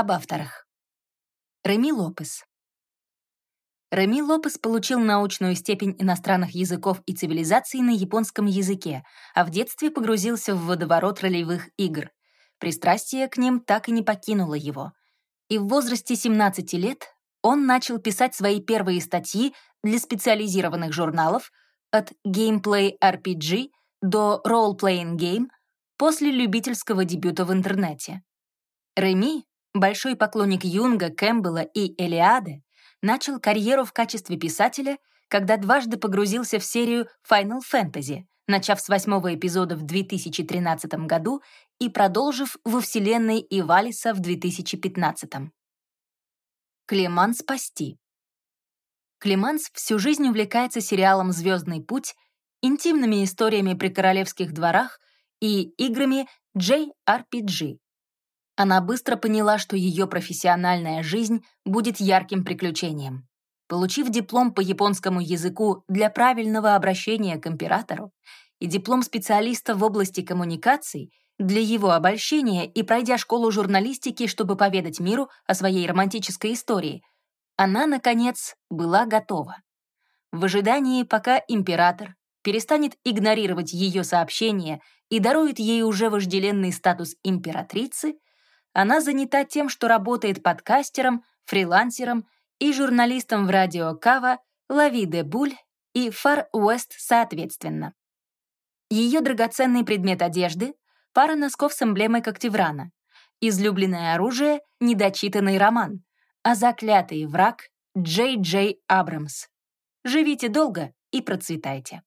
Об авторах. Реми Лопес. Реми Лопес получил научную степень иностранных языков и цивилизаций на японском языке, а в детстве погрузился в водоворот ролевых игр. Пристрастие к ним так и не покинуло его. И в возрасте 17 лет он начал писать свои первые статьи для специализированных журналов от Gameplay RPG до Role Playing Game после любительского дебюта в интернете. Реми, большой поклонник Юнга, Кэмпбелла и Элиады, начал карьеру в качестве писателя, когда дважды погрузился в серию Final Fantasy, начав с восьмого эпизода в 2013 году и продолжив во вселенной Ивалиса в 2015. Клеман спасти. Клеманс всю жизнь увлекается сериалом «Звездный путь», интимными историями при королевских дворах и играми JRPG. Она быстро поняла, что ее профессиональная жизнь будет ярким приключением. Получив диплом по японскому языку для правильного обращения к императору и диплом специалиста в области коммуникаций для его обольщения и пройдя школу журналистики, чтобы поведать миру о своей романтической истории, она, наконец, была готова. В ожидании, пока император перестанет игнорировать ее сообщения и дарует ей уже вожделенный статус императрицы, она занята тем, что работает подкастером, фрилансером и журналистом в радио Кава, Лави де Буль и Фар Уэст соответственно. Ее драгоценный предмет одежды — пара носков с эмблемой Коктеврана, излюбленное оружие — недочитанный роман, а заклятый враг — Джей Джей Абрамс. Живите долго и процветайте.